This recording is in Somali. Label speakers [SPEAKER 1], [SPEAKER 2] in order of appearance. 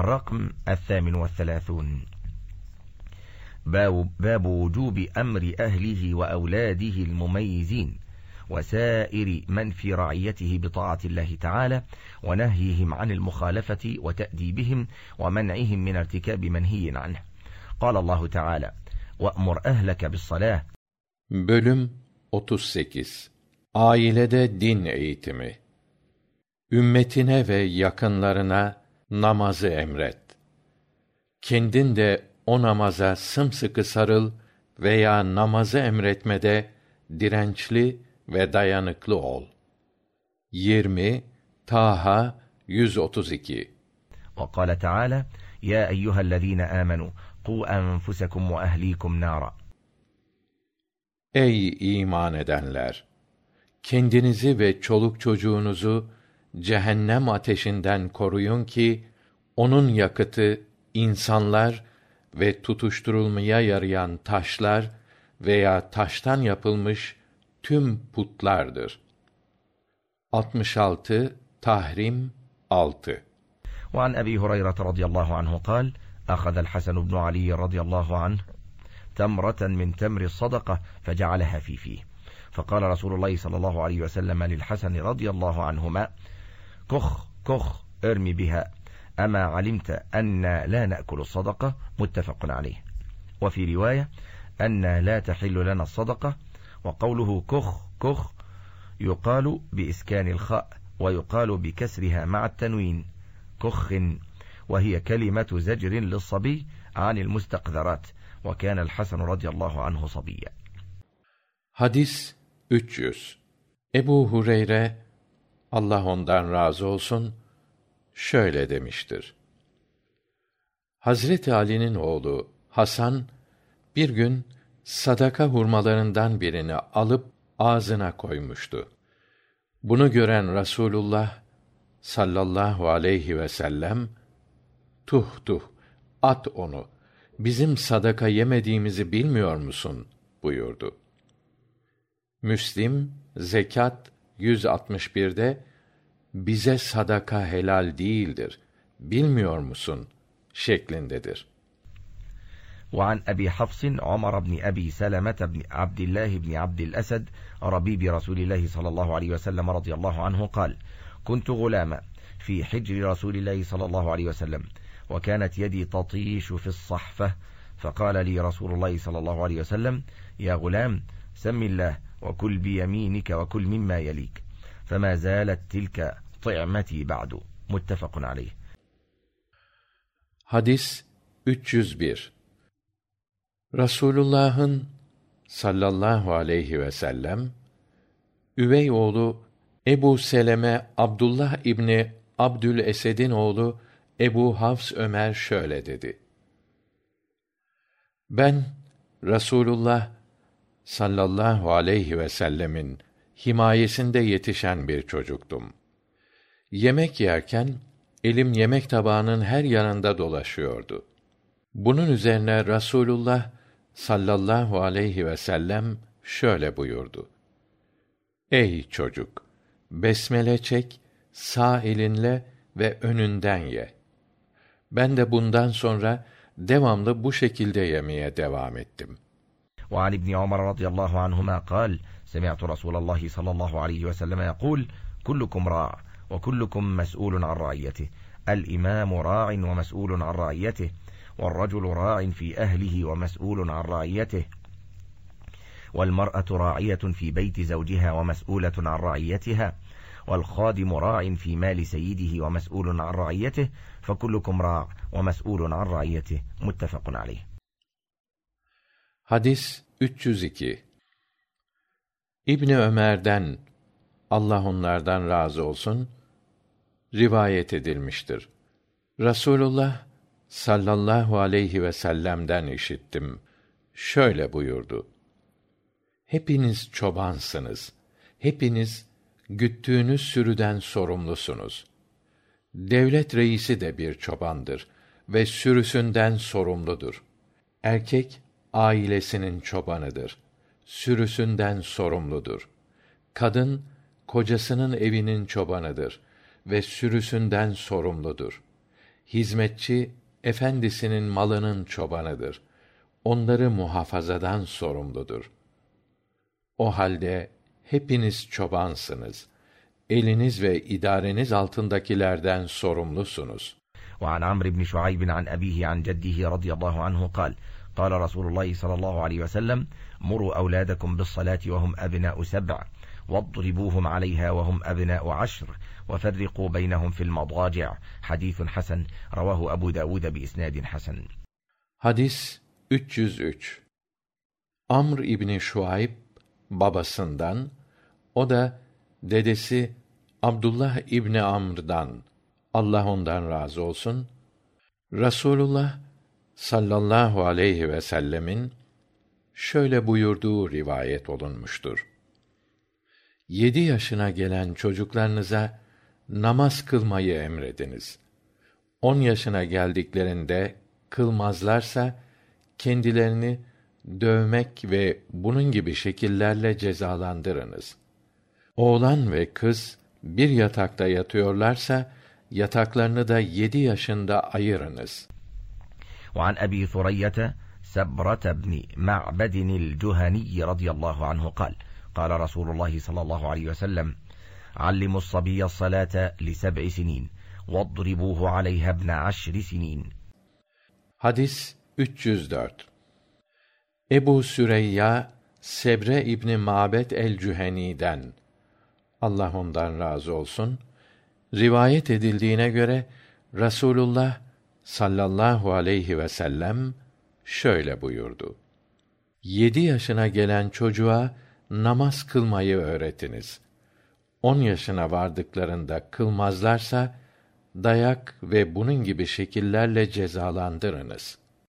[SPEAKER 1] الرقم الثامن والثلاثون باب, باب وجوب أمر أهله وأولاده المميزين وسائر من في رعيته بطاعة الله تعالى ونهيهم عن المخالفة وتأديبهم ومنعهم من ارتكاب منهي عنه قال الله تعالى وأمر أهلك بالصلاة
[SPEAKER 2] Bölüm 38 Ailede din eğitimi Ümmetine ve yakınlarına namazı emret. Kendin de o namaza sımsıkı sarıl veya namazı emretmede dirençli ve dayanıklı ol. 20 Taha 132
[SPEAKER 1] وقال تعالى يا أيها الذين آمنوا قوا أنفسكم وأهليكم نارا
[SPEAKER 2] Ey iman edenler! Kendinizi ve çoluk çocuğunuzu cehennem ateşinden koruyun ki onun yakıtı insanlar ve tutuşturulmaya yarayan taşlar veya taştan yapılmış tüm putlardır. 66 Tahrim 6
[SPEAKER 1] وعن أبي هريرة رضي الله عنه قال أخذ الحسن بن علي رضي الله عنه تمرة من تمر الصدقة فجعلها في فيه فقال رسول الله صلى الله عليه وسلم للحسن رضي الله عنهما كخ كخ ارمي بها أما علمت أن لا نأكل الصدقة متفق عليه وفي رواية أن لا تحل لنا الصدقة وقوله كخ كخ يقال بإسكان الخاء ويقال بكسرها مع التنوين كخ وهي كلمة زجر للصبي عن المستقذرات وكان الحسن رضي الله عنه صبيا
[SPEAKER 2] Hadis 300 Ebu Hureyre Allah ondan razı olsun şöyle demiştir. Hazreti Ali'nin oğlu Hasan bir gün sadaka hurmalarından birini alıp ağzına koymuştu. Bunu gören Rasulullah sallallahu aleyhi ve sellem tuh tuh at onu bizim sadaka yemediğimizi bilmiyor musun buyurdu. Müslim zekat 161'de bize sadaka helal değildir. Bilmiyor musun? şeklindedir.
[SPEAKER 1] وعن أبي حفص عمر بن أبي سلمة بن عبد الله بن عبد الأسد ربيب رسول الله صلى الله عليه وسلم رضي الله عنه قال كنت غلاما في حجر رسول الله صلى الله عليه وسلم وكانت يدي تطيش في الصحفة فقال لي رسول الله صلى الله عليه وسلم يا غلام سم الله وكل بيمينك وكل مما يليك فما زالت تلك طعمتي بعد متفق عليه
[SPEAKER 2] Hadis 301 Rasulullah'ın sallallahu aleyhi ve sellem üvey oğlu Ebu Seleme Abdullah İbni Abdül Esed'in oğlu Ebu Hafs Ömer şöyle dedi. Ben Rasulullah sallallahu aleyhi ve sellemin himayesinde yetişen bir çocuktum. Yemek yerken elim yemek tabağının her yanında dolaşıyordu. Bunun üzerine Rasulullah sallallahu aleyhi ve sellem şöyle buyurdu. Ey çocuk! Besmele çek, sağ elinle ve önünden ye. Ben de bundan sonra devamlı bu şekilde yemeye devam ettim.
[SPEAKER 1] وعن ابن عمر رضي الله عنهما قال سمعت رسول الله صلى الله عليه وسلم يقول كلكم راع وكلكم مسؤول عن رعيته الإمام راع ومسؤول عن رعيته والرجل راع في أهله ومسؤول عن رعيته والمرأة راعية في بيت زوجها ومسؤولة عن رعيتها والخادم راع في مال سيده ومسؤول عن رعيته فكلكم راع ومسؤول عن رعيته متفق عليه
[SPEAKER 2] Hadis 302 İbni Ömer'den Allah onlardan razı olsun rivayet edilmiştir. Rasulullah sallallahu aleyhi ve sellem'den işittim. Şöyle buyurdu. Hepiniz çobansınız. Hepiniz güttüğünüz sürüden sorumlusunuz. Devlet reisi de bir çobandır ve sürüsünden sorumludur. Erkek ailesinin çobanıdır. Sürüsünden sorumludur. Kadın kocasının evinin çobanıdır ve sürüsünden sorumludur. Hizmetçi efendisinin malının çobanıdır. Onları muhafazadan sorumludur. O halde hepiniz çobansınız. Eliniz ve idareniz altındakilerden sorumlusunuz.
[SPEAKER 1] an amr bn şuaybin an abih an ceddih radıyallahu anh kal قال قال رسول الله صلى الله عليه وسلم مروا أولادكم بالصلاة وهم أبناء سبع واضربوهم عليها وهم أبناء عشر وفرقوا بينهم في المضاجع حديث حسن رواه أبو داود بإسناد حسن
[SPEAKER 2] Hadis 303 Amr İbni Şuayb babasından, o da dedesi Abdullah İbni Amr'dan, Allah ondan razı olsun, Rasulullah sallallahu aleyhi ve sellemin şöyle buyurduğu rivayet olunmuştur. Yedi yaşına gelen çocuklarınıza namaz kılmayı emrediniz. On yaşına geldiklerinde kılmazlarsa kendilerini dövmek ve bunun gibi şekillerle cezalandırınız. Oğlan ve kız bir yatakta yatıyorlarsa yataklarını da yedi yaşında ayırınız.
[SPEAKER 1] وعن أبي ثرية سبرة بن معبد الجهني رضي الله عنه قال قال رسول الله صلى الله عليه وسلم علموا الصبي الصلاة لسبع سنين واضربوه عليها ابن عشر سنين
[SPEAKER 2] Hadis 304 Ebu Süreyya Sebre İbni Mabet el-Cüheni'den Allah ondan razı olsun rivayet edildiğine göre Rasulullah sallallahu aleyhi ve sellem şöyle buyurdu. Yedi yaşına gelen çocuğa namaz kılmayı öğretiniz. On yaşına vardıklarında kılmazlarsa, dayak ve bunun gibi şekillerle cezalandırınız.